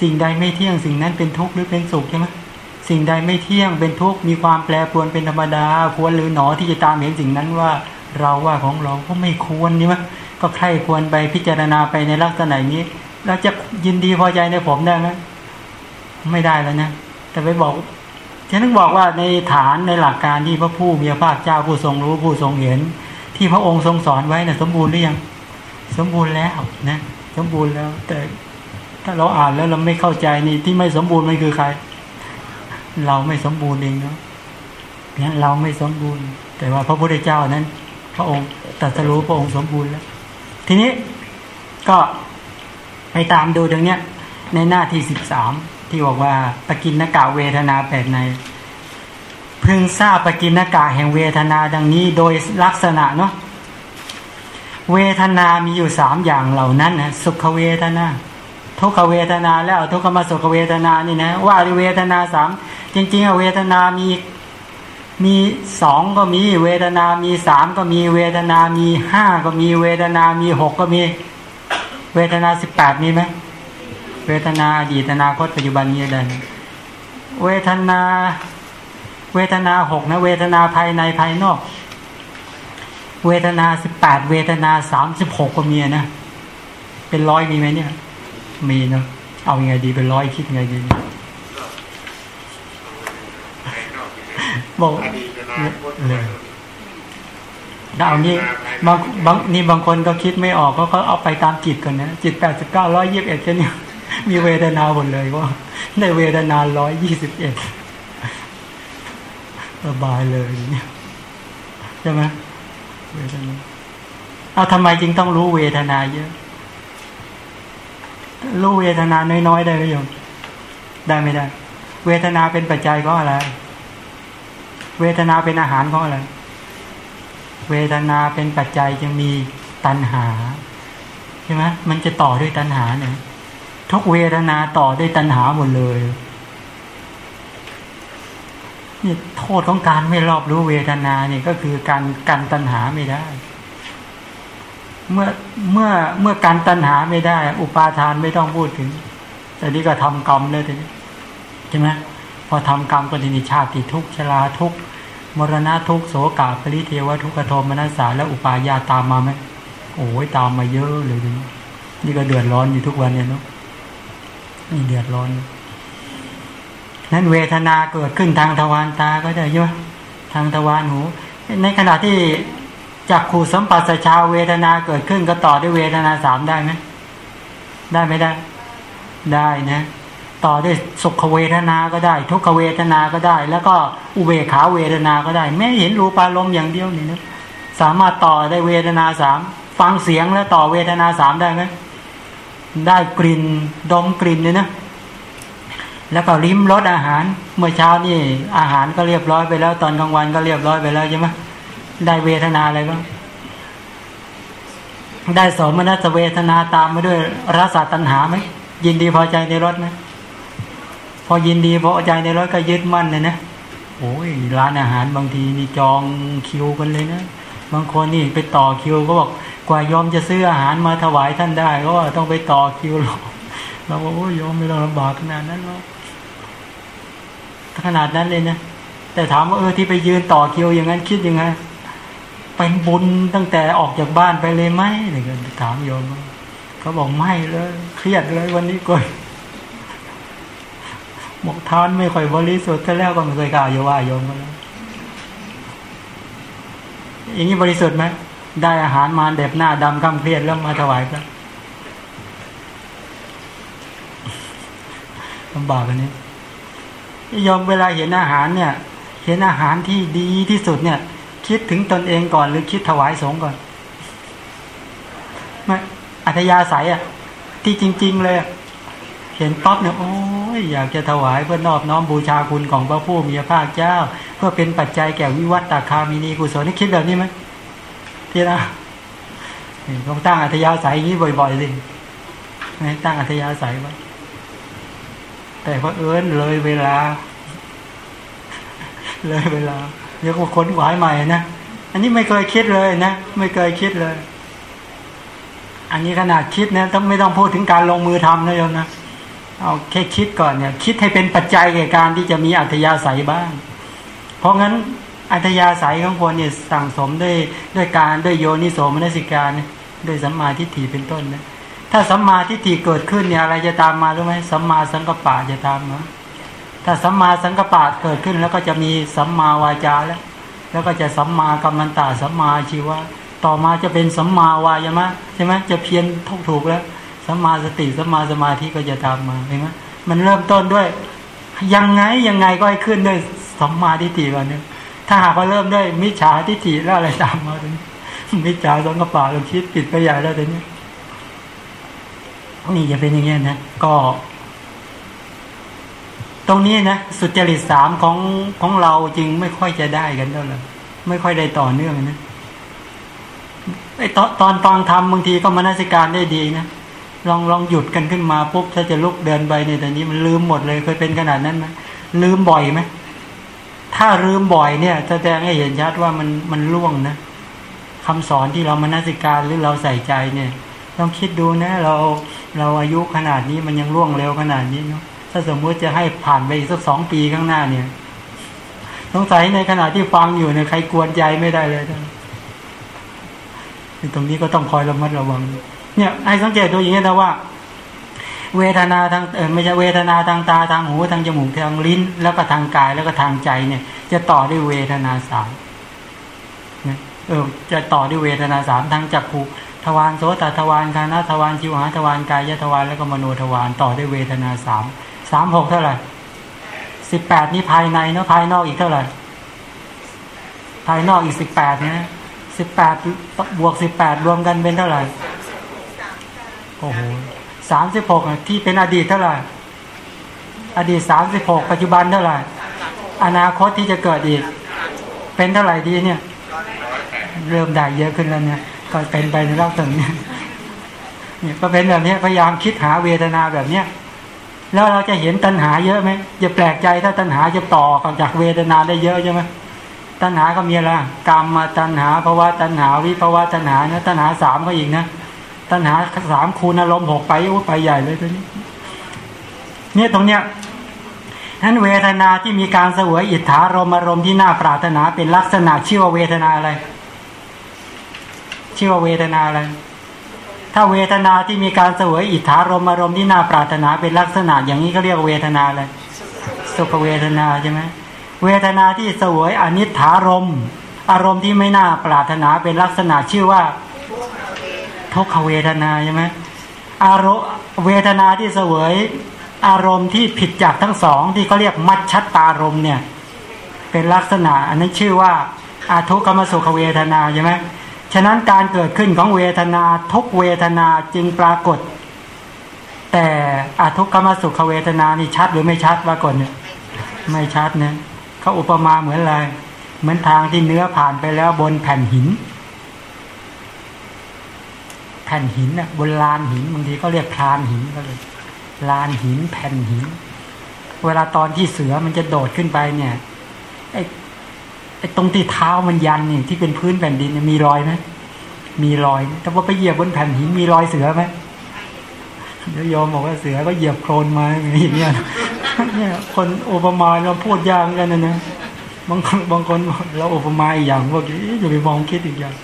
สิ่งใดไม่เที่ยงสิ่งนั้นเป็นทุกข์หรือเป็นสุขใช่ไหมสิ่งใดไม่เที่ยงเป็นทุกข์มีความแปรปรวนเป็นธรรมดา ควรหรือหนอที่จะตามเห็นสิ่งนั้นว่าเราว่าของเราก็ไม่ควรนี่มั้ยก็ใครควรไปพิจารณาไปในลักษณะนี้เราจะยินดีพอใจในผมได้ไหมไม่ได้แล้วนะ แต่ไปบอกฉันต้องบอกว่าในฐานในหลักการที่พระผู้มีพระภาคเจ้าผู้ทรงรู้ผู้ทรงเห็น ที่พระองค์ทรงสอนไว้นะ่ะสมบูรณ์หรือยัง สมบูรณ์แล้วนะ สมบูรณ์แล้ว แต่ ถ้าเราอ่านแล้วเราไม่เข้าใจนี่ที่ไม่สมบูรณ์มันคือใคร เราไม่สมบูรณ์เองเนาะเนี่ยเราไม่สมบูรณ์ แต่ว่าพระพุทธเจ้านั้น พระองค์ตรัสรู้พระองค์สมบูรณ์แล้ว ทีนี้ก็ไปตามดูตรงเนี้ย ในหน้าที่สิบสามที่บอกว่าปกินนกาเวทนาแปดในพึงทราบปกินนกาแห่งเวทนาดังนี้โดยลักษณะเนาะเวทนามีอยู่สามอย่างเหล่านั้นนะสุขเวทนา ทุกขเวทนาแล้วทุกขมาสุขเวทนานี่นะว่าเวทนาสามจริงๆเวทนามีมีสองก็มีเวทนามีสามก็มีเวทนามีห้าก็มีเวทนามีหกก็มี เวทนาสิบแปดมีไหมเวทนาอดีตนาคตปัจจุบันนี้เลยเวทนา เวทนาหกนะเวทนาภายในภายนอก เวทนาสิบแปดเวทนาสามสิบหกก็มีนะเป็นร้อยมีไหมเนี่ย มีเนาะเอายังไงดีเป็นร้อยคิดไงดีบอกเลยดาวนี้บางบางนี่บางคนก็คิดไม่ออกก็เขาเอาไปตามจิตก่อนนะจิตแปดสิบเก้าร้อยยี่สิบเอ็ดแค่นี้มีเวทนาหมดเลยว่าในเวทนาร้อยยี่สิบเอ็ดสบายเลยเนี่ยใช่ไหมเวทนาเอาทำไมจึงต้องรู้เวทนาเยอะ รู้เวทนาน้อยๆได้ไหมโยมได้ไม่ได้ เวทนาเป็นปัจจัยก็อะไร เวทนาเป็นอาหารก็อะไร เวทนาเป็นปัจจัยจึงมีตัณหาใช่ไหมมันจะต่อด้วยตัณหาเนี่ยทุกเวทนาต่อด้วยตัณหาหมดเลยนี่โทษของการไม่รอบรู้เวทนาเนี่ยก็คือการกันตัณหาไม่ได้ เมื่อเมื่อเมื่อการตัณหาไม่ได้ อุปาทานไม่ต้องพูดถึง แต่นี้ก็ทำกรรมเลยทีนี้ใช่ไหมพอทำกรรมก็ทีนี้ชาติทุกชราทุกมรณะทุกโสกาปริเทวทุกขโทมนัสสาและอุปาญาตามมาไหมโอ้ยตามมาเยอะเลยนี่นี่ก็เดือดร้อนอยู่ทุกวันเนี่ยเนาะนี่เดือดร้อน นั้นเวทนาเกิดขึ้นทางทวารตาก็ได้ใช่ไหมทางทวารหู ในขณะที่ จากขูสัมปัสชาเวทนาเกิดขึ้นก็ต่อด้วยเวทนาสามได้ไหมได้ไม่ได้ ได้นะ ต่อด้วยสุขเวทนาก็ได้ ทุกขเวทนาก็ได้ แล้วก็อุเบขาเวทนาก็ได้แม้เห็นรูปารมณ์อย่างเดียวนี่นะสามารถต่อได้เวทนาสามฟังเสียงแล้วต่อเวทนาสามได้ไหมได้กลิ่นดมกลิ่นเนี่ยนะแล้วก็ลิ้มรสอาหาร เมื่อเช้านี่อาหารก็เรียบร้อยไปแล้ว ตอนกลางวันก็เรียบร้อยไปแล้วใช่ไหม ได้เวทนาอะไรบ้างได้สมนัสเวทนาตามมาด้วยรสตัณหาไหมยินดีพอใจในรถไหมพอยินดีพอใจในรถก็ยึดมั่นเลยนะโอ้ยร้านอาหารบางทีนี่จองคิวกันเลยนะบางคนนี่ไปต่อคิวก็บอกกว่ายอมจะซื้ออาหารมาถวายท่านได้ ก็ต้องไปต่อคิวหรอกเราบอกโอ้ยอมไม่ต้องลำบากขนาดนั้นหรอกขนาดนั้นเลยนะแต่ถามว่าเออที่ไปยืนต่อคิวอย่างนั้นคิดยังไง เป็นบุญตั้งแต่ออกจากบ้านไปเลยไหมอะไรเงี้ยถามโยมเขาบอกไม่เลยเครียดเลยวันนี้ก่อนหมกทานไม่ค่อยบริสุทธิ์ก็แล้วก็ไม่เคยกล่าวโยว่าโยมก็แล้วอย่างนี้บริสุทธิ์ไหมได้อาหารมาเด็บหน้าดำกำเครียดแล้วมาถวายพระลำบากอันนี้ยอมเวลาเห็นอาหารเนี่ย เห็นอาหารที่ดีที่สุดเนี่ย คิดถึงตนเองก่อน หรือคิดถวายสงก่อนไม่อัธยาศัยอะ ที่จริง ๆ เลย เห็นป๊อบเนี่ยโอ้ยอยากจะถวายเพื่อนอบน้อมบูชาคุณของพระผู้มีพระภาคเจ้า เพื่อเป็นปัจจัยแก่วิวัตตาคามินีกุศลนี่คิดแบบนี้ไหมที่นะต้องตั้งอัธยาศัยอย่างนี้บ่อยๆสิตั้งอัธยาศัยไว้แต่พอเอิญเลยเวลา เลยเวลา เดี๋ยวก็ค้นหวายใหม่นะ อันนี้ไม่เคยคิดเลยนะ ไม่เคยคิดเลย อันนี้ขนาดคิดนะต้องไม่ต้องพูดถึงการลงมือทำนะโยมนะ เอาแค่คิดก่อนเนี่ย คิดให้เป็นปัจจัยแก่การที่จะมีอัธยาศัยบ้าง เพราะงั้นอัธยาศัยของคนเนี่ยสั่งสมด้วยด้วยการด้วยโยนิโสมนสิการด้วยสัมมาทิฏฐิเป็นต้นนะ ถ้าสัมมาทิฏฐิเกิดขึ้นเนี่ยอะไรจะตามมารู้ไหมสัมมาสังกปะจะตามมา ถ้าสัมมาสังกปะเกิดขึ้นแล้วก็จะมีสัมมาวาจาแล้ว แล้วก็จะสัมมากัมมันตาสัมมาชีวะต่อมาจะเป็นสัมมาวายามะใช่ไหมจะเพียรถูกถูกแล้วสัมมาสติสัมมาสมาธิก็จะตามมาเห็นไหมมันเริ่มต้นด้วย ยังไงยังไงก็ให้ขึ้นด้วยสัมมาทิฏฐิก่อนนี่ยถ้าหากว่าเริ่มด้วยมิจฉาทิฏฐิแล้วอะไรตามมาตรงนี้มิจฉาสังกปะเราคิดปิดไปใหญ่แล้วตอนนี้นี่จะเป็นอย่างเงี้ยนะก็ ตรงนี้นะสุจริตสามของของเราจริงไม่ค่อยจะได้กันเท่าไหร่ไม่ค่อยได้ต่อเนื่องนะไอตอนตอนฟังธรรมบางทีก็มานาสิการได้ดีนะลองลองหยุดกันขึ้นมาปุ๊บถ้าจะลุกเดินไปในตอนนี้มันลืมหมดเลยเคยเป็นขนาดนั้นไหมลืมบ่อยไหมถ้าลืมบ่อยเนี่ยแสดงให้เห็นชัดว่ามันมันล่วงนะคำสอนที่เรามานาสิการหรือเราใส่ใจเนี่ยลองคิดดูนะ เราเราอายุขนาดนี้มันยังล่วงเร็วขนาดนี้เนาะ ถ้าสมมุติจะให้ผ่านไปอีกสักสองปีข้างหน้าเนี่ยสงสัยในขณะที่ฟังอยู่เนี่ยใครกวนใจไม่ได้เลยตรงนี้ก็ต้องคอยระมัดระวัง เนี่ยให้สังเกตดูอย่างนี้นะว่า เวทนาทางเออไม่ใช่เวทนาทางตาทางหูทางจมูกทางลิ้น แล้วก็ทางกายแล้วก็ทางใจเนี่ย จะต่อด้วยเวทนาสามเออจะต่อด้วยเวทนาสามทางจักขุทวารโสตทวารคานาทวารชิวหาทวารกายทวารแล้วก็มโนทวารต่อด้วยเวทนาสาม สามหกเท่าไหร่สิบแปดนี่ภายในเนาะภายนอกอีกเท่าไหร่ ภายนอกอีกสิบแปดนะสิบแปดบวกสิบแปดรวมกันเป็นเท่าไหร่โอ้โหสามสิบหกที่เป็นอดีตเท่าไหร่ อดีตสามสิบหกปัจจุบันเท่าไหร่ อนาคตที่จะเกิดอีก เป็นเท่าไหร่ดีเนี่ย เริ่มได้เยอะขึ้นแล้วเนี่ยก็เป็นไปในรอบตึงเนี่ยเนี่ยก็เป็นแบบนี้พยายามคิดหาเวทนาแบบเนี้ย แล้วเราจะเห็นตัณหาเยอะไหมอย่าแปลกใจถ้าตัณหาจะต่อกับจากเวทนาได้เยอะใช่ไหมตัณหาก็มีอะไรกรรมมาตัณหาภาวะตัณหาวิภาวะตัณหานะตัณหาสามก็อีกนะตัณหาสามคูณอารมณ์หกไปโอ้ไปใหญ่เลยตัวนี้ เนี่ยตรงเนี้ยนั้นเวทนาที่มีการเสวยอิทธารมอารมณ์ที่น่าปรารถนาเป็นลักษณะชื่อว่าเวทนาอะไรชื่อว่าเวทนาอะไร ถ้าเวทนาที่มีการเสวยอิทธารมอารมณ์ที่น่าปรารถนาเป็นลักษณะอย่างนี้เขาเรียกเวทนาอะไรสุขเวทนาใช่ไหมเวทนาที่เสวยอนิถารมอารมณ์ที่ไม่น่าปรารถนาเป็นลักษณะชื่อว่าทุกขเวทนาใช่ไหมอารมเวทนาที่เสวย อารมณ์ที่ผิดจากทั้งสองที่เขาเรียกมัชชัตตารมเนี่ย เป็นลักษณะ อันนั้นชื่อว่าอาทุกขมสุขเวทนาใช่ไหม ฉะนั้นการเกิดขึ้นของเวทนาทุกเวทนาจึงปรากฏ แต่อทุกขมสุขเวทนานี่ชัดหรือไม่ชัดปรากฏเนี่ยไม่ชัดเนี่ยเขาอุปมาเหมือนอะไรเหมือนทางที่เนื้อผ่านไปแล้วบนแผ่นหิน แผ่นหินน่ะบนลานหินบางทีก็เรียกพลานหินก็เลยลานหินแผ่นหิน เวลาตอนที่เสือมันจะโดดขึ้นไปเนี่ยไอ้ ไอ้ตรงที่เท้ามันยันนี่ที่เป็นพื้นแผ่นดินมีรอยไหมมีรอยแต่ว่าไปเหยียบบนแผ่นหินมีรอยเสือไหมเดี๋ยวยอมบอกว่าเสือก็เหยียบโคลนมาอย่างเงี้ยเนี่ยคนโอปมาเราพูดยากกันนะนะบางคนบางคนเราโอปมาอีกอย่างพวกนี้จะไปมองคิดอีกอย่าง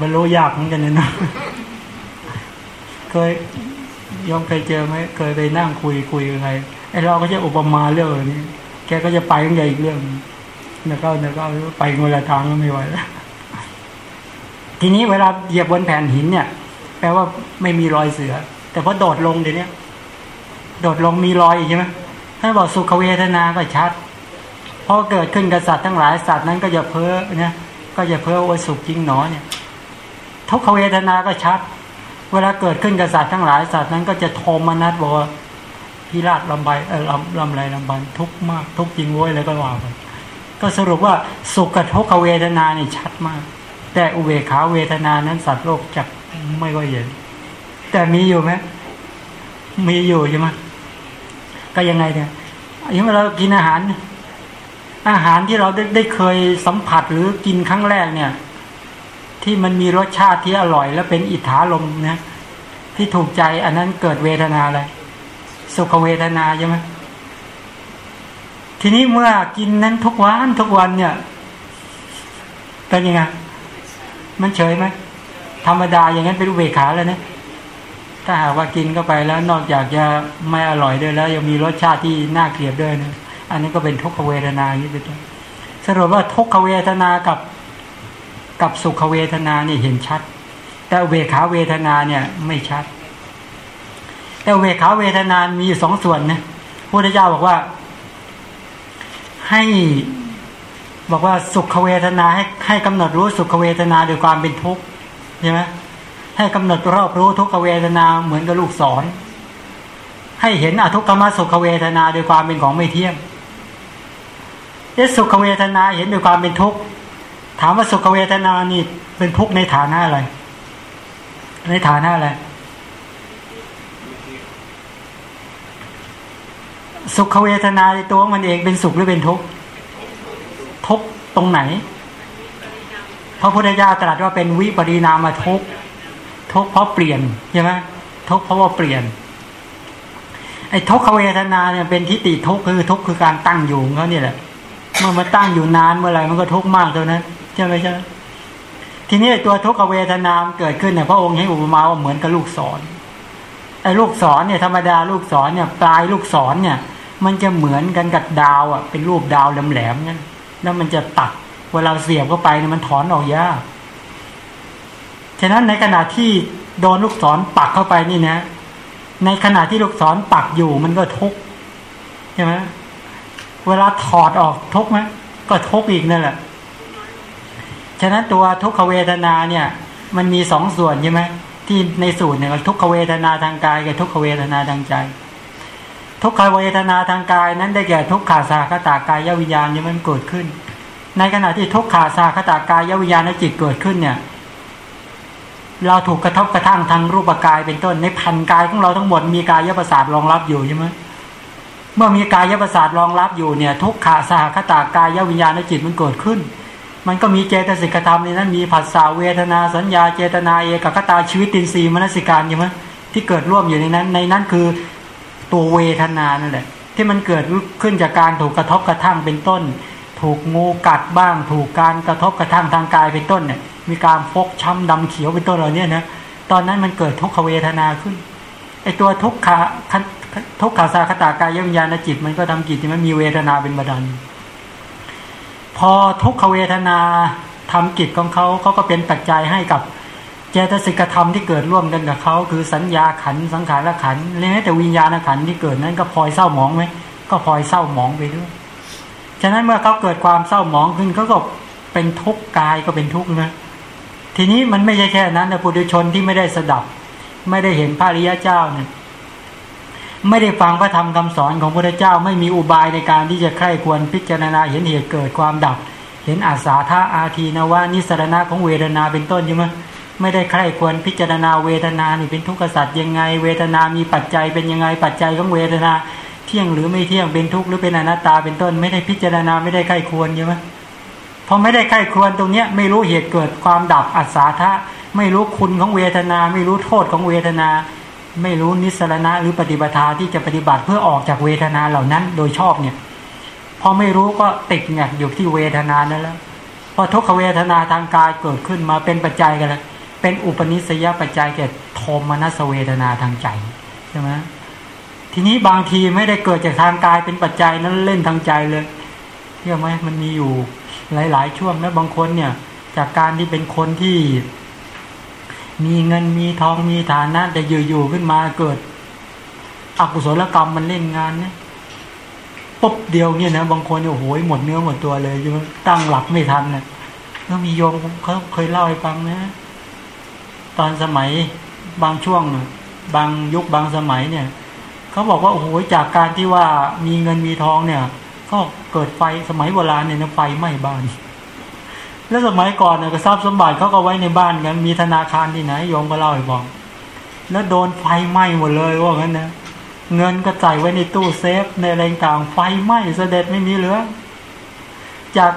บรรลุยากเหมือนกันนะ เคยยอมเคยเจอไหมเคยไปนั่งคุยคุยกับใคร เราก็จะอุปมาเรื่องนี้ แกก็จะไปกันใหญ่อีกเรื่องแล้วก็แล้วก็ไปคนละทางก็ไม่ไหวแล้วทีนี้เวลาเหยียบบนแผ่นหินเนี่ย แปลว่าไม่มีรอยเสือ แต่พอโดดลงเดี๋ยวนี้โดดลงมีรอยใช่ไหมถ้าบอกสุขเวทนาก็ชัดพอเกิดขึ้นกับสัตว์ทั้งหลายสัตว์นั้นก็จะเพ้อเนี่ยก็จะเพ้อว่าสุขจริงหนอเนี่ยทุกขเวทนาก็ชัด เวลาเกิดขึ้นกับสัตว์ทั้งหลายสัตว์นั้นก็จะโทมนัสบอกว่า พิราชลำใบลำลำไรลำบันทุกมาก ทุกจริงโว้ยแล้วก็ว่าไปก็สรุปว่าสุขกับทุกขเวทนาเนี่ยชัดมาก แต่อุเบกขาเวทนานั้นสัตว์โลกจักไม่ก็เห็น แต่มีอยู่ไหมมีอยู่ใช่ไหมก็ยังไงเนี่ยอย่างเวลากินอาหาร อาหารที่เราได้ได้เคยสัมผัสหรือกินครั้งแรกเนี่ย ที่มันมีรสชาติที่อร่อย และเป็นอิทธาลมนะที่ถูกใจอันนั้นเกิดเวทนาอะไร สุขเวทนาใช่ไหมทีนี้เมื่อกินนั้นทุกวันทุกวันเนี่ยเป็นยังไงมันเฉยไหมธรรมดาอย่างนั้นเป็นอุเบกขาแล้วนะถ้าหากว่ากินเข้าไปแล้วนอกจากจะไม่อร่อยด้วยแล้ว ยังมีรสชาติที่น่าเกลียดด้วยนะอันนี้ก็เป็นทุกขเวทนาอย่างนี้เป็นต้นสรุปว่าทุกขเวทนากับกับสุขเวทนาเนี่ยเห็นชัด แต่เวขาเวทนาเนี่ยไม่ชัด แต่เวขาเวทนามีอยู่สองส่วนนะพระพุทธเจ้าบอกว่า ให้บอกว่าสุขเวทนาให้ให้กำหนดรู้สุขเวทนาโดยความเป็นทุกข์ใช่ไหมให้กำหนดรอบรู้ทุกขเวทนาเหมือนกับลูกศร ให้เห็นอทุกขมสุขเวทนาโดยความเป็นของไม่เที่ยงเอสุขเวทนาเห็นโดยความเป็นทุกข์ถามว่าสุขเวทนานี่เป็นทุกข์ในฐานะอะไรในฐานะอะไร สุขเวทนาในตัวมันเองเป็นสุขหรือเป็นทุกข์ทุกข์ตรงไหน พระพุทธเจ้าตรัสว่าเป็นวิปริณามาทุกข์ทุกข์เพราะเปลี่ยนใช่ไหมทุกข์เพราะว่าเปลี่ยนไอ้ทุกขเวทนาเนี่ยเป็นทิฏฐิทุกข์คือทุกข์คือการตั้งอยู่เขาเนี่ยแหละเมื่อมาตั้งอยู่นานเมื่อไหร่มันก็ทุกข์มากเท่านั้นใช่ไหมใช่ทีนี้ตัวทุกขเวทนามเกิดขึ้นเนี่ยพระองค์ให้อุปมาว่าเหมือนกับลูกศรไอ้ลูกศรเนี่ยธรรมดาลูกศรเนี่ยปลายลูกศรเนี่ย มันจะเหมือนกันกับดาวอะ เป็นรูปดาวแหลมๆนั่นแล้วมันจะตัดเวลาเสียบเข้าไปเนี่ยมันถอนออกยากฉะนั้นในขณะที่โดนลูกศรปักเข้าไปนี่นะ ในขณะที่ลูกศรปักอยู่มันก็ทุกใช่ไหมเวลาถอดออกทุกไหมก็ทุกอีกนั่นแหละ ฉะนั้นตัวทุกขเวทนาเนี่ย มันมีสองส่วนใช่ไหมที่ในสูตรเนี่ยทุกขเวทนาทางกายกับทุกขเวทนาทางใจ ทุกขเวทนาทางกายนั้นได้แก่ทุกขาสาคตากายวิญญาณเนี่ยมันเกิดขึ้น ในขณะที่ทุกขาสาคตากายวิญญาณจิตเกิดขึ้นเนี่ย เราถูกกระทบกระทั่งทางรูปกายเป็นต้นในพันกายของเราทั้งหมดมีกายประสาทรองรับอยู่ใช่ไหมเมื่อมีกายประสาทรองรับอยู่เนี่ย ทุกขาสาคตากายวิญญาณจิตมันเกิดขึ้น มันก็มีเจตสิกธรรมในนั้นมีผัสสะเวทนาสัญญาเจตนาเอกคตาชีวิตตินทรีย์มนสิการใช่ไหมที่เกิดร่วมอยู่ในนั้น ในนั้นคือ ตัวเวทนานั่นแหละที่มันเกิดขึ้นจากการถูกกระทบกระทั่งเป็นต้น ถูกงูกัดบ้าง ถูกการกระทบกระทั่งทางกายเป็นต้นเนี่ย มีการฟกช้ำดำเขียวเป็นต้นเหล่านี้นะตอนนั้นมันเกิดทุกขเวทนาขึ้นไอตัวทุกขาทุกขาสาคตากายวิญญาณจิต มันก็ทำกิจที่มันมีเวทนาเป็นบันดาลพอทุกขเวทนาทำกิจของเขาเขาก็เป็นปัจจัยให้กับ จตสิกธรรมที่เกิดร่วมกันกับเขาคือสัญญาขันสังขารขันและแต่วิญญาณขันที่เกิดนั้นก็พลอยเศร้าหมองไหมก็พลอยเศร้าหมองไปด้วยฉะนั้นเมื่อเขาเกิดความเศร้าหมองขึ้นเขาก็เป็นทุกข์กายก็เป็นทุกข์นะทีนี้มันไม่ใช่แค่นั้นนะปุถุชนที่ไม่ได้สดับ ไม่ได้เห็นพระริยเจ้าเนี่ยไม่ได้ฟังพระธรรมคำสอนของพระเจ้าไม่มีอุบายในการที่จะใคร่ควรพิจารณาเห็นเหตุเกิดความดับ เห็นอาสาธาอาทีนวานิสรณะของเวทนาเป็นต้นใช่ไหม ไม่ได้ใคร่ควรพิจารณาเวทนานี่เป็นทุกข์สัตว์ยังไง เวทนามีปัจจัยเป็นยังไงปัจจัยของเวทนา เที่ยงหรือไม่เที่ยงเป็นทุกข์หรือเป็นอนัตตาเป็นต้น ไม่ได้พิจารณาไม่ได้ใคร่ควรใช่ไหมพอไม่ได้ใคร่ควรตรงเนี้ยไม่รู้เหตุเกิดความดับอัศาธาไม่รู้คุณของเวทนา ไม่รู้โทษของเวทนา ไม่รู้นิสรณะหรือปฏิบัติที่จะปฏิบัติเพื่อออกจากเวทนาเหล่านั้นโดยชอบเนี่ยพอไม่รู้ก็ติดเนี่ยอยู่ที่เวทนานั่นแล้วพอทุกขเวทนาทางกายเกิดขึ้นมาเป็นปัจจัยกันแล้ว เป็นอุปนิสัยปัจจัยแก่โทมนัสเวทนาทางใจใช่ไหมทีนี้บางทีไม่ได้เกิดจากทางกายเป็นปัจจัยนั้นเล่นทางใจเลยเชื่อไหมมันมีอยู่หลาย ๆ ช่วงนะบางคนเนี่ย จากการที่เป็นคนที่ มีเงินมีทองมีฐานะแต่อยู่ๆขึ้นมาเกิด อกุศลกรรมมันเล่นงานเนี่ยปุ๊บเดียวเนี่ยนะบางคนโอ้โหหมดเนื้อหมดตัวเลยยังตั้งหลักไม่ทันเนะแล้วมีโยมเขาเคยเล่าให้ฟังนะ ตอนสมัยบางช่วง บางยุคบางสมัยเนี่ยเขาบอกว่าโอ้โหจากการที่ว่ามีเงินมีทองเนี่ย ก็เกิดไฟสมัยโบราณเนี่ยไฟไหม้บ้าน แล้วสมัยก่อนเนี่ยก็ทรัพย์สมบัติเขาก็ไว้ในบ้านกันมีธนาคารที่ไหนโยมก็เล่าให้บอกแล้วโดนไฟไหม้หมดเลยว่างั้นนะเงินก็ใส่ไว้ในตู้เซฟ ในอะไรต่างไฟไหม้เสด็จไม่มีเหลือจาก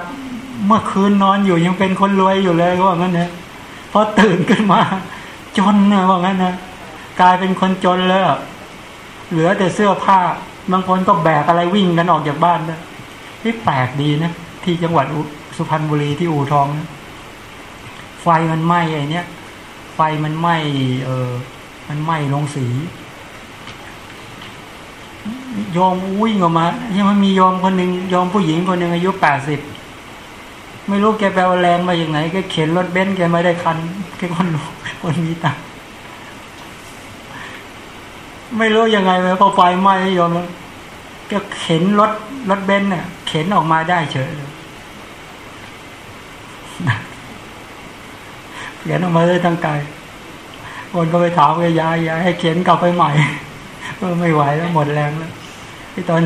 เมื่อคืนนอนอยู่ยังเป็นคนรวยอยู่เลยว่างั้นนะ พอตื่นขึ้นมา จนนะว่างั้นนะกลายเป็นคนจนเลยเหลือแต่เสื้อผ้า บางคนก็แบกอะไรวิ่งกันออกจากบ้านนะนี่แปลกดีนะที่จังหวัดสุพรรณบุรีที่อู่ทองนะไฟมันไหม้ไอ้นี้ไฟมันไหม้เออมันไหม้ลงสียอมวิ่งออกมาที่มันมียอมคนหนึ่งยอมผู้หญิงคนหนึ่งอายุแปดสิบ ไม่รู้แกแปลว่าแรงมาอย่างไหนแกเข็นรถเบนซ์แกไม่ได้คันแกคนรู้คนมีตังไม่รู้ยังไงเลยพอไฟไหม้ยอมแก็เข็นรถรถเบนซ์เนี่ย เข็นออกมาได้เฉยเลยเขียนออกมาได้ทั้งกายคนก็ไปถามยายยายให้เขียนกลับไปใหม่ก็ไม่ไหวแล้วหมดแรงแล้วที่ตอน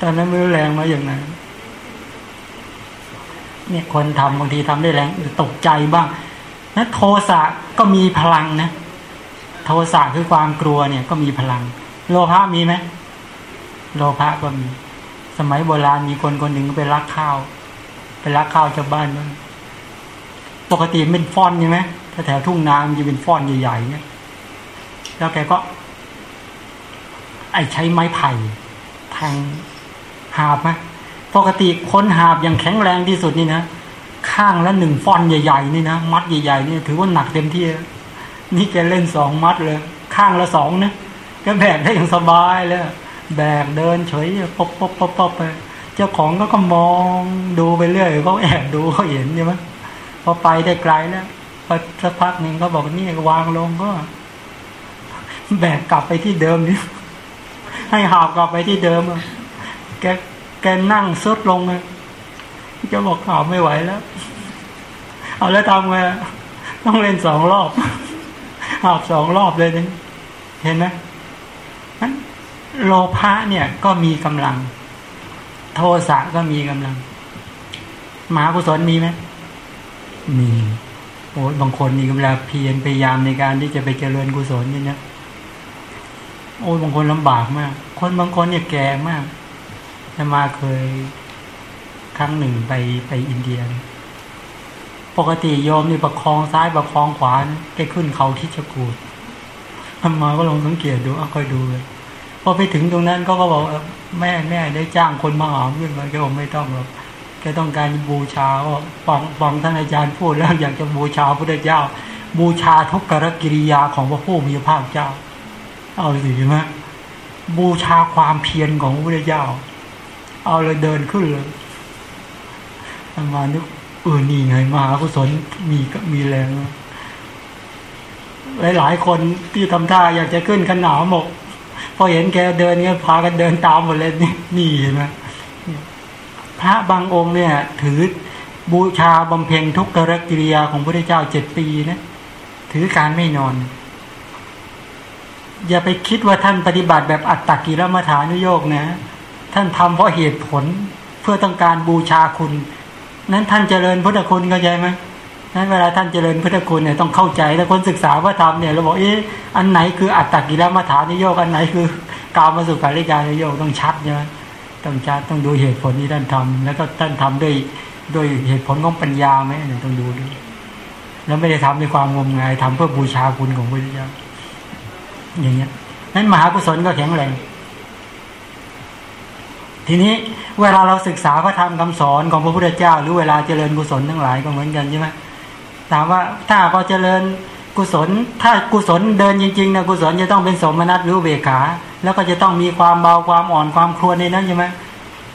ตอนนั้นไม่รู้แรงมาอย่างไง เนี่ยคนทำบางทีทำได้แรงตกใจบ้างนะโทสะก็มีพลังนะ โทสะคือความกลัวเนี่ยก็มีพลัง โลภะมีไหมโลภะก็มี สมัยโบราณมีคนคนหนึ่งไปรักข้าว ไปรักข้าวชาวบ้านบ้างปกติเป็นฟอนใช่ไหมถ้าแถวทุ่งนามันจะเป็นฟอนใหญ่ๆเนี่ยแล้วแกก็ ไอ้ใช้ไม้ไผ่แทงหาบไหม ปกติคนหาบอย่างแข็งแรงที่สุดนี่นะข้างละหนึ่งฟอนใหญ่ๆนี่นะมัดใหญ่ๆนี่ถือว่าหนักเต็มที่นี่แกเล่นสองมัดเลย ข้างละสองนะก็แบกได้อย่างสบายเลยแบกเดินเฉยปบปบปบปไปเจ้าของก็ก็มองดูไปเรื่อยเขาแอบดูเขาเห็นใช่ไหมพอไปได้ไกลแล้วพอสักพักหนึ่งก็บอกนี่วางลงก็ แบกกลับไปที่เดิมนี่ให้หาวกลับไปที่เดิมแก แกนั่งซุดลงเลยจะบอกหาวไม่ไหวแล้ว เอาแล้วทำไงต้องเล่นสองรอบหาวสองรอบเลยนี่เห็นไหมนั้นโลภะเนี่ยก็มีกำลัง โทสะก็มีกำลังมหากุศลมีไหมมีโอ้บางคนนี่เวลาเพียรพยายามในการที่จะไปเจริญกุศลนี่นะโอ้บางคนลำบากมาก คนบางคนเนี่ยแก่มาก จะมาเคยครั้งหนึ่งไปไปอินเดีย ปกติโยมนี่ประคองซ้ายประคองขวาแกขึ้นเขาที่ชกูดทำมาก็ลองสังเกตดูเอาคอยดูเลยพอไปถึงตรงนั้นก็ก็บอกแม่แม่ได้จ้างคนมาหามขึ้นมาแกบอกไม่ต้องหรอกแกต้องการบูชาฟังฟังท่านอาจารย์พูดแล้วอยากจะบูชาพระเจ้า บูชาทุกกรกิริยาของพระผู้มีพระเจ้า เอาสิใช่ไหมบูชาความเพียรของพระเจ้า เอาเลยเดินขึ้นเลยมานึกเออนี่ไงมหากุศลมีก็มีแรงหลายๆคนที่ทำท่าอยากจะขึ้นขนาวหมกพอเห็นแกเดินเงี้ยพากันเดินตามหมดเลยนี่นี่เห็นไหมพระบางองค์เนี่ย ถือบูชาบำเพ็ญทุกกรกิริยาของพระเจ้าเจ็ดปีนะถือการไม่นอน อย่าไปคิดว่าท่านปฏิบัติแบบอัตตกิรมัฐานุโยกนะ ท่านทำเพราะเหตุผลเพื่อต้องการบูชาคุณ นั้นท่านเจริญพุทธคุณเข้าใจไหมนั้นเวลาท่านเจริญพุทธคุณเนี่ยต้องเข้าใจแล้วคนศึกษาพระธรรมเนี่ยเราบอกเอ๊ะอันไหนคืออัตตกิรมัฐานุโยกอันไหนคือกามาสุขาริการนุโยกต้องชัดใช่ไหมต้องชัดต้องดูเหตุผลที่ท่านทำแล้วก็ท่านทำด้วยด้วยเหตุผลของปัญญาไหมเนี่ยต้องดูด้วยแล้วไม่ได้ทำด้วยความงมงายทำเพื่อบูชาคุณของพระเจ้าอย่างเงี้ยนั้นมหากุศลก็แข็งแรง ทีนี้เวลาเราศึกษาพระธรรมคำสอนของพระพุทธเจ้า หรือเวลาเจริญกุศลทั้งหลายก็เหมือนกันใช่ไหมถามว่าถ้าก็เจริญกุศล ถ้ากุศลเดินจริงๆนะกุศลจะต้องเป็นสมนัตหรือเบขา แล้วก็จะต้องมีความเบาความอ่อนความครวญในนั้นใช่ไหม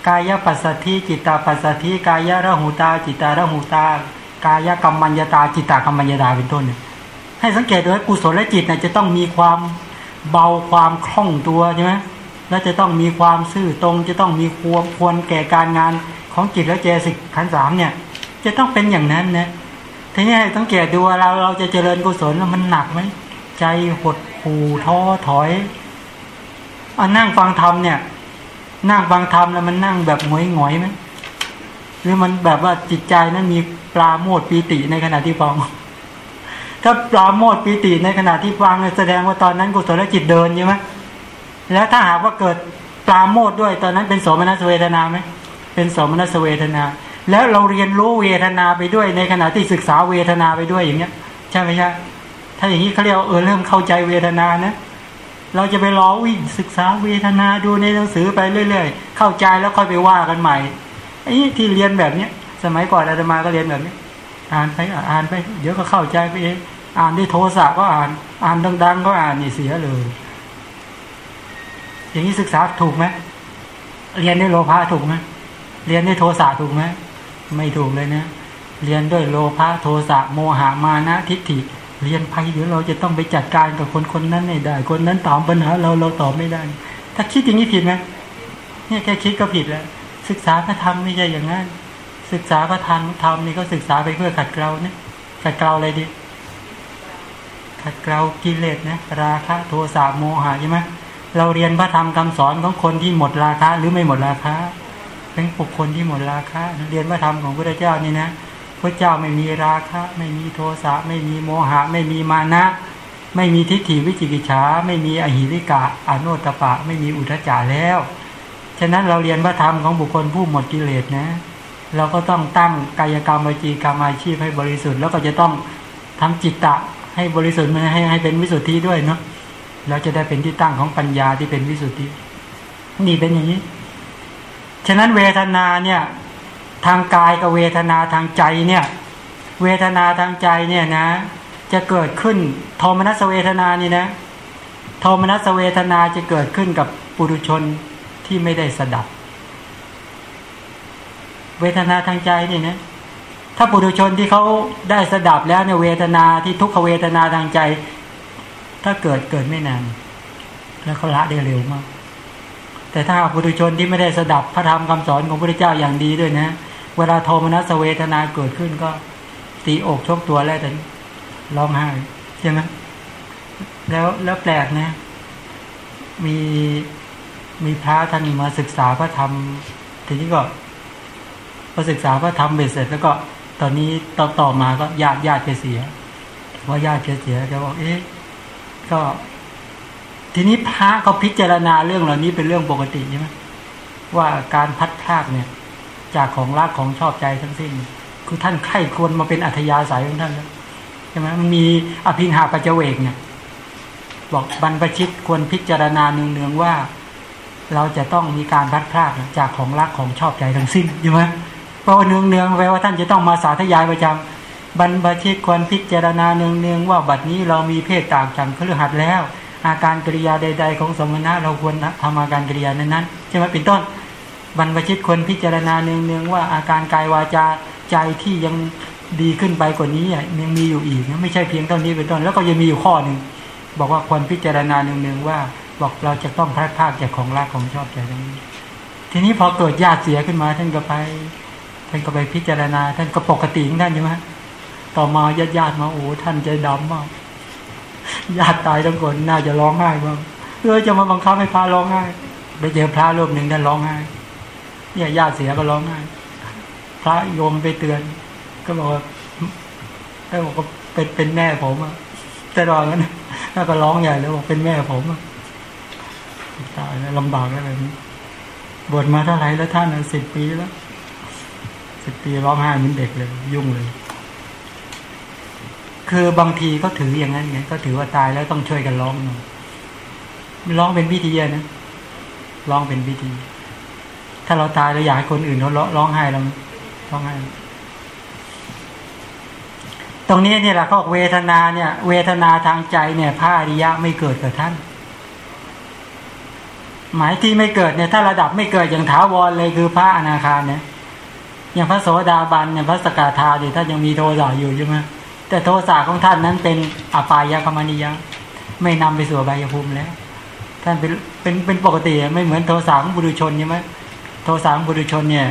กายปัสสัทธิจิตตาปัสสัทธิกายระหูตา จิตตาระหูตา กายกรรมัญญาตา จิตตากรรมัญญาตาเป็นต้นให้สังเกตดูว่ากุศลและจิตนะจะต้องมีความเบาความคล่องตัวใช่ไหม แล้วจะต้องมีความซื่อตรง จะต้องมีควรควรแก่การงานของจิตและเจสิกขันสามเนี่ย จะต้องเป็นอย่างนั้นนะทีนี้สังเกตดูว่าเราเราจะเจริญกุศลแล้วมันหนักไหมใจหดหูท้อถอยเอานั่งฟังธรรมเนี่ย นั่งฟังธรรมแล้วมันนั่งแบบหงอยหงอยไหมหรือมันแบบว่าจิตใจนั้นมีปลาโมดปีติในขณะที่ฟังถ้าปลาโมดปีติในขณะที่ฟังแสดงว่าตอนนั้นกุศลจิตเดินใช่ไหม แล้วถ้าหากว่าเกิดปลาโมดด้วยตอนนั้นเป็นสมนัสเวทนาไหมเป็นสมนัสเวทนา แล้วเราเรียนรู้เวทนาไปด้วยในขณะที่ศึกษาเวทนาไปด้วยอย่างเงี้ยใช่ไหมใช่ถ้าอย่างนี้เขาเรียกเออเริ่มเข้าใจเวทนานะเราจะไปรอวิ่งศึกษาเวทนาดูในหนังสือไปเรื่อย ๆ เข้าใจแล้วค่อยไปว่ากันใหม่ไอ้ที่เรียนแบบเนี้ยสมัยก่อนอาตมาก็เรียนแบบนี้ อ่านไปอ่านไป เดี๋ยวก็เข้าใจไปเองอ่านด้วยโทสะก็อ่าน อ่านดัง ๆ ก็อ่านนี่เสียเลย อย่างนี้ศึกษาถูกไหมเรียนด้วยโลภะถูกไหมเรียนด้วยโทสะถูกไหมไม่ถูกเลยนะ เรียนด้วยโลภะโทสะโมหะมานะทิฏฐิ เรียนไปเดี๋ยวเราจะต้องไปจัดการกับคนคนนั้นไม่ได้ คนนั้นตอบปัญหาเราเราตอบไม่ได้ ถ้าคิดอย่างนี้ผิดไหมเนี่ยแค่คิดก็ผิดแล้ว ศึกษาพระธรรมไม่ใช่อย่างนั้น ศึกษาพระธรรมธรรมนี่ก็ศึกษาไปเพื่อขัดเกลาเนี่ยขัดเกลาอะไรดีขัดเกลากิเลสนะราคะโทสะโมหะใช่ไหม เราเรียนพระธรรมคำสอนของคนที่หมดราคะหรือไม่หมดราคะเป็นบุคคลที่หมดราคะเรียนพระธรรมของพระเจ้านี่นะพระเจ้าไม่มีราคะ ไม่มีโทสะไม่มีโมหะ ไม่มีมานะ ไม่มีทิฏฐิวิจิกิจฉาไม่มีอหิริกะอโนตปะ ไม่มีอุทจารแล้ว ฉะนั้นเราเรียนพระธรรมของบุคคลผู้หมดกิเลสนะ เราก็ต้องตั้งกายกรรมวิจีกรรมอาชีพให้บริสุทธิ์แล้วก็จะต้องทำจิตตะให้บริสุทธิ์ให้ให้เป็นวิสุทธิด้วยเนาะ เราจะได้เป็นที่ตั้งของปัญญาที่เป็นวิสุทธินี่เป็นอย่างนี้ ฉะนั้นเวทนาเนี่ย ทางกายกับเวทนาทางใจเนี่ย เวทนาทางใจเนี่ยนะ จะเกิดขึ้นโทมนัสเวทนานี่นะโทมนัสเวทนาจะเกิดขึ้นกับปุถุชนที่ไม่ได้สดับ เวทนาทางใจนี่นะถ้าปุถุชนที่เขาได้สดับแล้วเนี่ยเวทนาที่ทุกขเวทนาทางใจ ถ้าเกิดเกิดไม่นาน แล้วเขาละได้เร็วมาก แต่ถ้าปุถุชนที่ไม่ได้สดับพระธรรมคำสอนของพระเจ้าอย่างดีด้วยนะ เวลาโทมนัสเวทนาเกิดขึ้นก็ตีอกชกตัวแล้วแต่ร้องไห้ใช่ไหมแล้วแล้วแปลกนะ มีมีพระท่านมาศึกษาพระธรรมทีนี้ก็พอศึกษาพระธรรมเสร็จ แล้วก็ตอนนี้ต่อต่อมาก็ญาติญาติเสียว่าญาติเสียจะบอกเอ๊ะ ก็ ทีนี้พระก็พิจารณาเรื่องเหล่านี้เป็นเรื่องปกติใช่ไหมว่าการพัดพลากเนี่ย จากของรักของชอบใจทั้งสิ้น คือท่านไข้ควรมาเป็นอัธยาศัยของท่านแล้วใช่ไหมมันมีอภินหาปัจเจเวกเนี่ย บอกบรรพชิตควรพิจารณาเนืองๆว่า เราจะต้องมีการพัดพลากจากของรักของชอบใจทั้งสิ้นใช่ไหมเพราะเนืองเนืองแปลว่าท่านจะต้องมาสาธยายประจำ บรรพชิตควรพิจารณาเนืองเนืองว่าบัดนี้เรามีเพศต่างจากเครือหัดแล้ว อาการกริยาใด ๆ ของสมณะเราควรทำอาการกริยานั้นๆใช่ไหมเป็นต้น บรรพชิตควรพิจารณาเนืองเนืองว่าอาการกายวาจาใจที่ยังดีขึ้นไปกว่านี้ยังมีอยู่อีกไม่ใช่เพียงเท่านี้เป็นต้นแล้วก็ยังมีอยู่ข้อหนึ่งบอกว่าควรพิจารณาเนืองเนืองว่า บอกเราจะต้องพลาดพลาดจากของรักของชอบใจตรงนี้ทีนี้พอเกิดญาติเสียขึ้นมาท่านก็ไปท่านก็ไปพิจารณา ท่านก็ปกติของท่านใช่ไหม ต่อมาญาติญาติมาโอ้ท่านใจดำมากญาติตายทั้งคนน่าจะร้องไห้บ้างเออจะมาบังคับให้พระร้องไห้ไปเจอพระรูปหนึ่งท่านร้องไห้เนี่ยญาติเสียก็ร้องไห้พระโยมไปเตือน ก็บอกว่าท่านบอกว่าเป็นเป็นแม่ผมอะแต่รอนนั้นแล้วก็ร้องใหญ่แล้วบอกเป็นแม่ผมอะตายแล้วลำบากแล้วแบบนี้บวชมาเท่าไหร่แล้วท่านสิบปีแล้วสิบปีร้องไห้เหมือนเด็กเลย ยุ่งเลย คือบางทีก็ถืออย่างนั้นไงก็ถือว่าตายแล้วต้องช่วยกันร้องหน่อยร้องเป็นพิธีนะร้องเป็นพิธี ถ้าเราตายเราอยากให้คนอื่นเขาร้องไห้เราร้องไห้ตรงนี้เนี่ยแหละก็เวทนาเนี่ย เวทนาทางใจเนี่ยพระอริยะไม่เกิดกับท่าน หมายที่ไม่เกิดเนี่ย ถ้าระดับไม่เกิดอย่างถาวรเลยคือพระอนาคาเนี่ยอย่างพระโสดาบันอย่างพระสกทาเนี่ยท่ายังมีโทสะอยู่ใช่ไหม แต่โทสะของท่านนั้นเป็นอปายกรรมนิยะไม่นำไปสู่ใบยภูมิแล้ว ท่านเป็นเป็นเป็นปกติไม่เหมือนโทสะของบุรุชนใช่ไหมโทสะของบุรุชนเนี่ย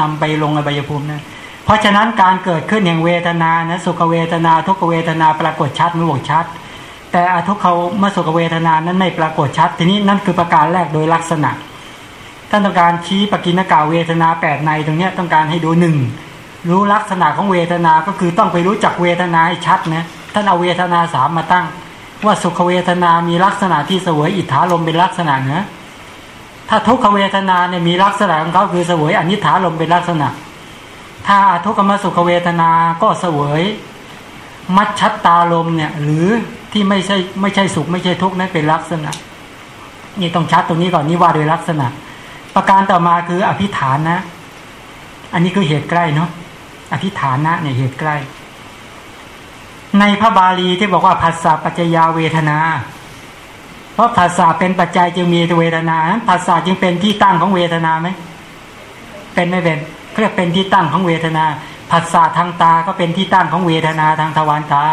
นำไปลงในใบยภูมินะเพราะฉะนั้นการเกิดขึ้นอย่างเวทนานะสุขเวทนาทุกเวทนาปรากฏชัดไม่บอกชัด แต่อทุกเขาเมื่อสุขเวทนานั้นไม่ปรากฏชัด ทีนี้นั่นคือประการแรกโดยลักษณะท่านต้องการชี้ปกินกาเวทนาแปดในตรงนี้ต้องการให้ดูหนึ่ง รู้ลักษณะของเวทนาก็คือต้องไปรู้จักเวทนาให้ชัดนะท่านเอาเวทนาสามมาตั้ง ว่าสุขเวทนามีลักษณะที่เสวยอิทธาลมเป็นลักษณะนะถ้าทุกขเวทนาเนี่ยมีลักษณะของเขาคือเสวยอนิถาลมเป็นลักษณะ ถ้าทุกขมสุขเวทนาก็เสวยมัชชัตตาลมเนี่ยหรือที่ไม่ใช่ไม่ใช่สุขไม่ใช่ทุกข์นั้นเป็นลักษณะ นี่ต้องชัดตรงนี้ก่อนนี่ว่าโดยลักษณะ ประการต่อมาคืออภิฐานนะ อันนี้คือเหตุใกล้เนาะ อภิฐานะเนี่ยเหตุใกล้ ในพระบาลีที่บอกว่าภาษาปัจจยาเวทนา เพราะภาษาเป็นปัจจัยจึงมีเวทนาภาษาจึงเป็นที่ตั้งของเวทนาไหมเป็นไม่เป็นเรียกเป็นที่ตั้งของเวทนาภาษาทางตาก็เป็นที่ตั้งของเวทนาทางทวารตา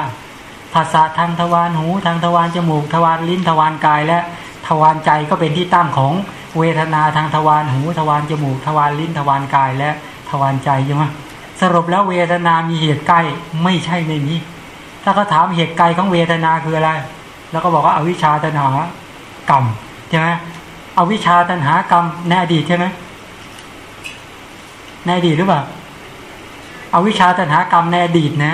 ภาษาทางทวารหู ทางทวารจมูก ทวารลิ้นทวารกายและทวารใจก็เป็นที่ตั้งของเวทนาทางทวารหู ทวารจมูก ทวารลิ้นทวารกายและทวารใจใช่ไหม สรุปแล้วเวทนามีเหตุใกล้ไม่ใช่ในนี้ ถ้าเขาถามเหตุไกลของเวทนาคืออะไร แล้วก็บอกว่าอาวิชชาตัณหากรรมใช่ไหมอวิชชาตัณหากรรมในอดีตใช่ไหมในอดีตหรือเปล่าอาวิชชาตัณหากรรมในอดีตนะ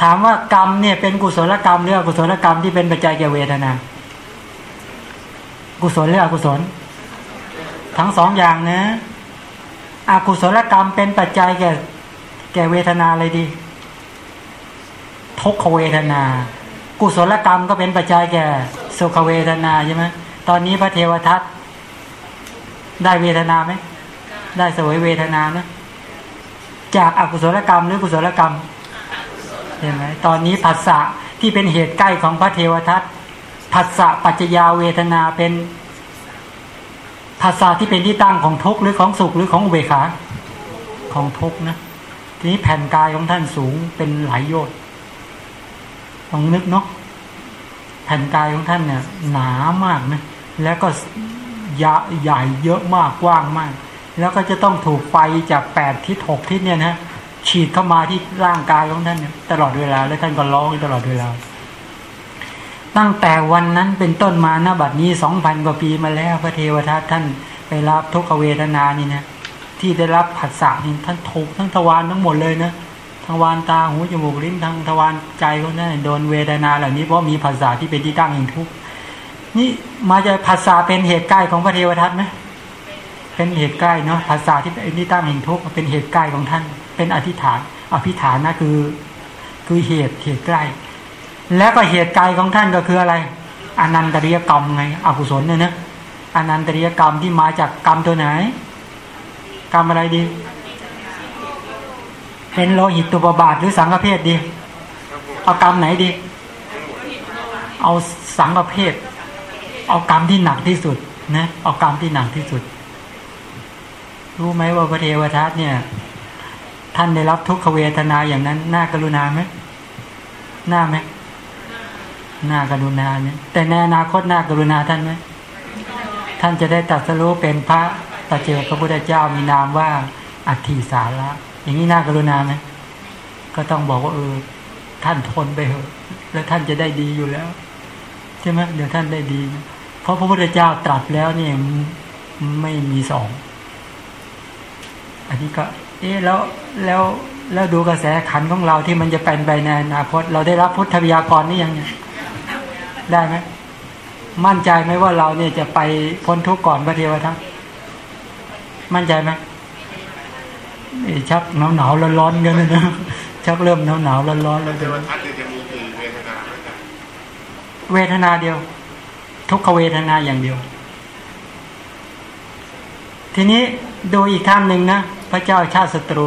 ถามว่ากรรมเนี่ยเป็นกุศลกรรมหรืออกุศลกรรมที่เป็นปัจจัยแก่เวทนา กุศลหรืออกุศล ทั้งสองอย่างนะอกุศลกรรมเป็นปัจจัยแก่ แก่เวทนาอะไรดีทุกขเวทนา กุศลกรรมก็เป็นปัจจัยแก่สุขเวทนาใช่ไหมตอนนี้พระเทวทัตได้เวทนาไหมได้สวยเวทนาไหมจากอากุศลกรรมหรือกุศลกรรมเห็นไหมตอนนี้ผัสสะที่เป็นเหตุใกล้ของพระเทวทัตผัสสะปัจจยาเวทนาเป็นผัสสะที่เป็นที่ตั้งของทุกข์หรือของสุขหรือของอุเบกขาของทุกข์นะ ทีนี้แผ่นกายของท่านสูงเป็นหลายโยชน์ลองนึกเนาะแผ่นกายของท่านเนี่ย หนามากนะแล้วก็ยาใหญ่เยอะมากกว้างมาก แล้วก็จะต้องถูกไฟจากแปดทิศหกทิศเนี่ยนะฉีดเข้ามาที่ร่างกายของท่านเนี่ยตลอดเวลาแล้วท่านก็ร้องตลอดเวลา ตั้งแต่วันนั้นเป็นต้นมาหน้าบัดนี้สองพันกว่าปีมาแล้วพระเทวทัตท่านไปรับทุกขเวทนานี่นะ ที่ได้รับผัสสะนี่ท่านถูกทั้งทวารทั้งหมดเลยนะทวารตาหูจมูกลิ้นทางทวารใจก็ได้โดนเวทนาเหล่านี้เพราะมีภาษาที่เป็นที่ตั้งแห่งทุกข์นี่มาจากภาษาเป็นเหตุใกล้ของพระเทวทัตไหมเป็นเหตุใกล้เนาะภาษาที่เป็นที่ตั้งแห่งทุกข์เป็นเหตุใกล้ของท่าน เป็นอธิษฐาน อภิฐานนะคือ คือเหตุเหตุใกล้ แล้วก็เหตุไกลของท่านก็คืออะไรอนันตริยกรรมไงอกุศลเนี่ยนะอนันตริยกรรมที่มาจากกรรมตัวไหน กรรมอะไรดี เป็นโลหิตตุบบาทหรือสังฆเพศดี เอากรรมไหนดี เอาสังฆเพศเอากรรมที่หนักที่สุดนะเอากรรมที่หนักที่สุด รู้ไหมว่าพระเทวทัตเนี่ย ท่านได้รับทุกขเวทนาอย่างนั้น น่ากรุณาไหมน่าไหมน่ากรุณาเนี่ยแต่ในอนาคตน่ากรุณาท่านไหมท่านจะได้ตัดสรู้เป็นพระ ตเจกพระพุทธเจ้ามีนามว่าอัตถิสาระอย่างนี้น่ากรุณาไหมก็ต้องบอกว่าเออท่านทนไปเถอะ แล้วท่านจะได้ดีอยู่แล้ว ใช่ไหมเดี๋ยวท่านได้ดีเพราะพระพุทธเจ้าตรัสแล้วเนี่ยไม่มีสอง อันนี้ก็ เอ๊แล้วแล้วแล้วดูกระแสขันของเราที่มันจะเป็นไปในอนาคตเราได้รับพุทธวิยากรนี่ยังไงได้ไหมมั่นใจไหมว่าเราเนี่ยจะไปพ้นทุกข์ก่อนพระเทวทัต มั่นใจไหมชักหนาวหนาวร้อนร้อนกันนะชักเริ่มหนาวหนาวร้อนร้อนแล้วเดี๋ยวเวทนาเดียว ทุกขเวทนาอย่างเดียว ทีนี้ดูอีกท่านหนึ่งนะพระเจ้าชาติศัตรู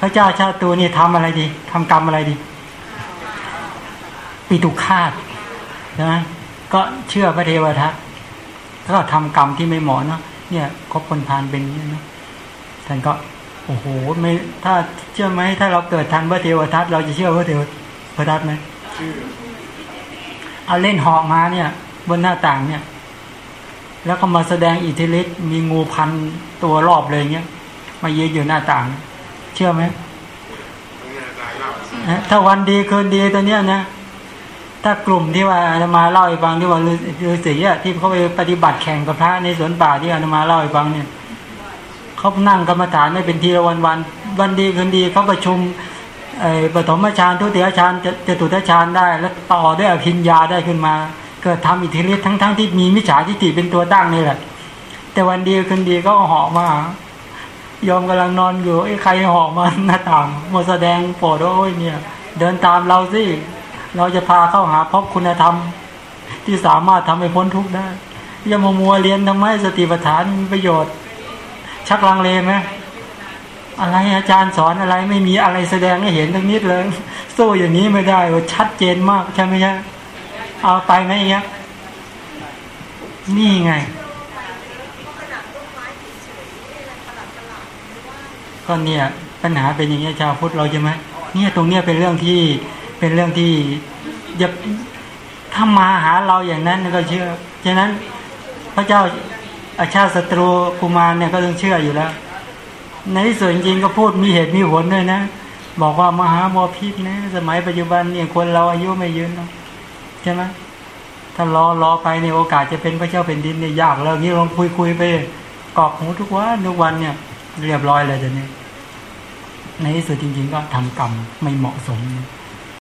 พระเจ้าชาติศัตรูนี่ทำอะไรดีทำกรรมอะไรดีปีตุคาดนะก็เชื่อพระเทวทัตก็ทำกรรมที่ไม่เหมาะเนาะ เนี่ยคบคนพานเป็นอย่างนี้นะท่านก็โอ้โหไม่ถ้าเชื่อไหมถ้าเราเกิดทันพระเทวทัตเราจะเชื่อพระเทวทัตไหมเอาเล่นหอกมาเนี่ย บนหน้าต่างเนี่ย แล้วก็มาแสดงอิทธิฤทธิ์มีงูพันตัวรอบเลยเงี้ยมายืนอยู่หน้าต่าง เชื่อไหมถ้าวันดีคืนดีตัวเนี้ยนะ ถ้ากลุ่มที่ว่าอาตมาเล่าให้ฟังที่ว่าฤาษีที่เขาไปปฏิบัติแข่งกับพระในสวนป่าที่อาตมาเล่าให้ฟังเนี่ยเขานั่งกรรมฐานไม่เป็นทีละวันวันวันดีคืนดีเขาประชุมไอ้ปฐมฌานทุติยฌานจะตุตฌานได้ แล้วต่อด้วยอภิญญาได้ขึ้นมา เกิดทำอิทธิฤทธิ์ทั้งทั้งที่มีมิจฉาทิฏฐิเป็นตัวตั้งนี่แหละ แต่วันดีคืนดีก็เหาะมายอมกำลังนอนอยู่ไอ้ใครเหาะมาหน้าต่างมาแสดงโปรดโอ้ยเนี่ย เดินตามเราสิ เราจะพาเข้าหาพบคุณธรรม ที่สามารถทำให้พ้นทุกข์ได้อย่ามามัวเรียนทำไมสติปัฏฐานมีประโยชน์ ชักลังเลไหมอะไรอาจารย์สอนอะไรไม่มีอะไรแสดงให้เห็นทั้งนิดเลยสู้อย่างนี้ไม่ได้ชัดเจนมากใช่ไหมใช่เอาไปไหมเงี้ยนี่ไง ก็เนี่ยปัญหาเป็นอย่างนี้ชาวพุทธเราใช่ไหมเนี่ยตรงเนี้ยเป็นเรื่องที่ เป็นเรื่องที่อย่าถ้ามาหาเราอย่างนั้นก็เชื่อฉะนั้นพระเจ้าอาชาติศัตรูกุมารเนี่ยก็ต้องเชื่ออยู่แล้ว ในที่สุดจริงๆก็พูดมีเหตุมีผลด้วยนะ บอกว่ามหาบอพิษนะ สมัยปัจจุบันเนี่ยคนเราอายุไม่ยืนหรอกใช่ไหมถ้ารอรอไปในยโอกาสจะเป็นพระเจ้าเป็นดินเนี่ยยากแล้วงี้ลองคุยคุยไปกรอกหูทุกวันทุกวันเนี่ย เรียบร้อยเลยเดี๋ยวนี้ในที่สุดจริง ๆ ก็ทำกรรมไม่เหมาะสม